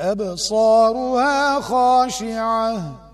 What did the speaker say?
أبصارها خاشعة.